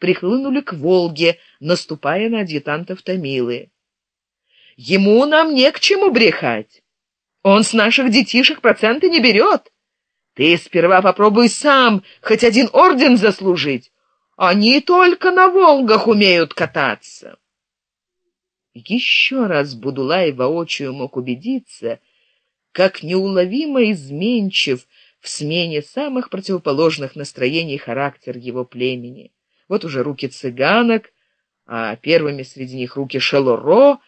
прихлынули к Волге, наступая на адъютантов Томилы. Ему нам не к чему брехать. Он с наших детишек проценты не берет. Ты сперва попробуй сам хоть один орден заслужить. Они только на Волгах умеют кататься. Еще раз Будулай воочию мог убедиться, как неуловимо изменчив в смене самых противоположных настроений характер его племени. Вот уже руки цыганок, а первыми среди них руки Шелоро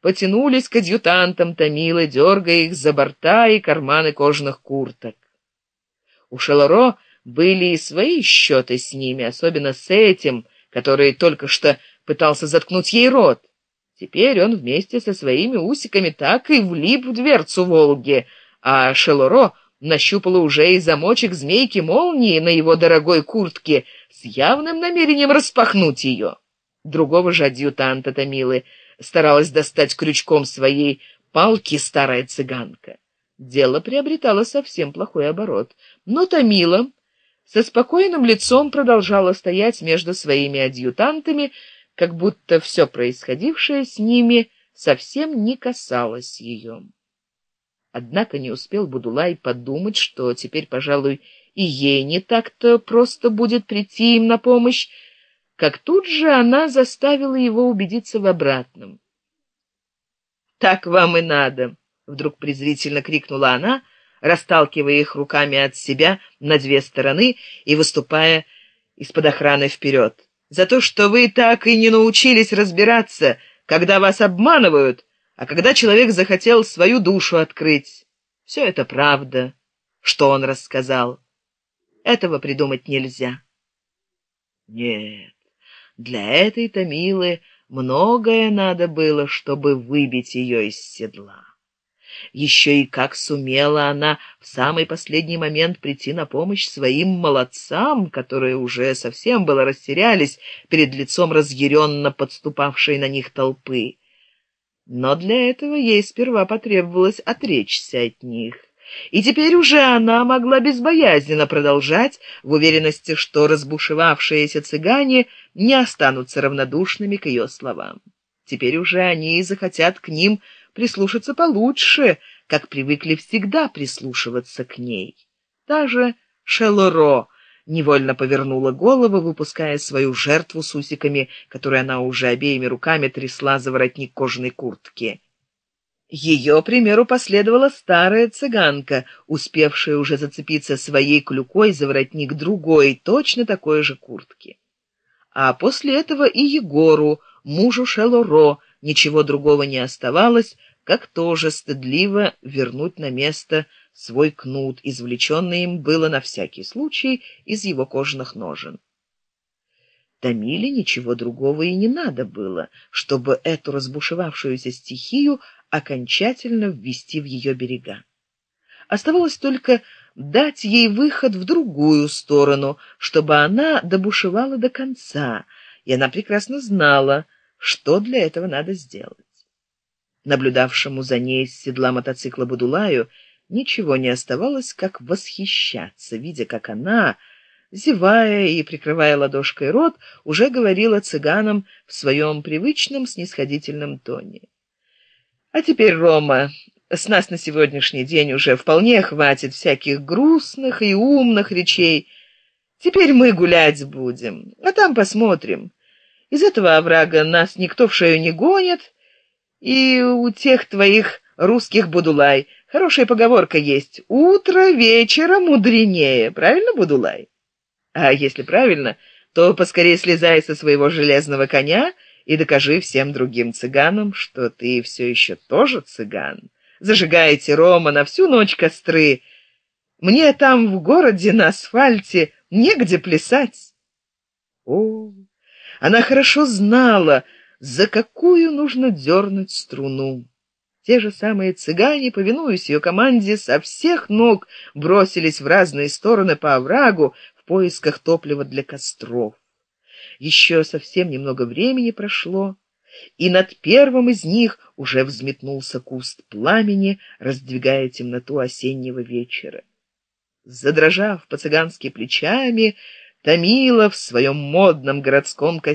потянулись к адъютантам Томилы, дергая их за борта и карманы кожаных курток. У Шелоро были и свои счеты с ними, особенно с этим, который только что пытался заткнуть ей рот. Теперь он вместе со своими усиками так и влип в дверцу Волги, а Шелоро нащупала уже и замочек змейки молнии на его дорогой куртке с явным намерением распахнуть ее. Другого же адъютанта Томилы старалась достать крючком своей палки старая цыганка. Дело приобретало совсем плохой оборот, но Томила со спокойным лицом продолжала стоять между своими адъютантами, как будто все происходившее с ними совсем не касалось ее. Однако не успел Будулай подумать, что теперь, пожалуй, и ей не так-то просто будет прийти им на помощь, как тут же она заставила его убедиться в обратном. «Так вам и надо!» — вдруг презрительно крикнула она, расталкивая их руками от себя на две стороны и выступая из-под охраны вперед за то, что вы так и не научились разбираться, когда вас обманывают, а когда человек захотел свою душу открыть. Все это правда, что он рассказал. Этого придумать нельзя. Нет, для этой Томилы многое надо было, чтобы выбить ее из седла. Еще и как сумела она в самый последний момент прийти на помощь своим молодцам, которые уже совсем было растерялись перед лицом разъяренно подступавшей на них толпы. Но для этого ей сперва потребовалось отречься от них. И теперь уже она могла безбоязненно продолжать, в уверенности, что разбушевавшиеся цыгане не останутся равнодушными к ее словам. Теперь уже они захотят к ним прислушаться получше, как привыкли всегда прислушиваться к ней. Та же Шелоро невольно повернула голову, выпуская свою жертву с усиками, которую она уже обеими руками трясла за воротник кожаной куртки. Ее примеру последовала старая цыганка, успевшая уже зацепиться своей клюкой за воротник другой, точно такой же куртки. А после этого и Егору, мужу Шелоро, ничего другого не оставалось, как тоже стыдливо вернуть на место свой кнут, извлеченный им было на всякий случай из его кожаных ножен. Томиле ничего другого и не надо было, чтобы эту разбушевавшуюся стихию окончательно ввести в ее берега. Оставалось только дать ей выход в другую сторону, чтобы она добушевала до конца, и она прекрасно знала, что для этого надо сделать. Наблюдавшему за ней с седла мотоцикла Будулаю ничего не оставалось, как восхищаться, видя, как она, зевая и прикрывая ладошкой рот, уже говорила цыганам в своем привычном снисходительном тоне. «А теперь, Рома, с нас на сегодняшний день уже вполне хватит всяких грустных и умных речей. Теперь мы гулять будем, а там посмотрим». Из этого оврага нас никто в шею не гонит, и у тех твоих русских будулай хорошая поговорка есть «Утро вечера мудренее». Правильно, будулай? А если правильно, то поскорее слезай со своего железного коня и докажи всем другим цыганам, что ты все еще тоже цыган. Зажигайте, Рома, на всю ночь костры. Мне там в городе на асфальте негде плясать. О, она хорошо знала, за какую нужно дернуть струну. Те же самые цыгане, повинуясь ее команде, со всех ног бросились в разные стороны по оврагу в поисках топлива для костров. Еще совсем немного времени прошло, и над первым из них уже взметнулся куст пламени, раздвигая темноту осеннего вечера. Задрожав по-цыгански плечами, Томила в своем модном городском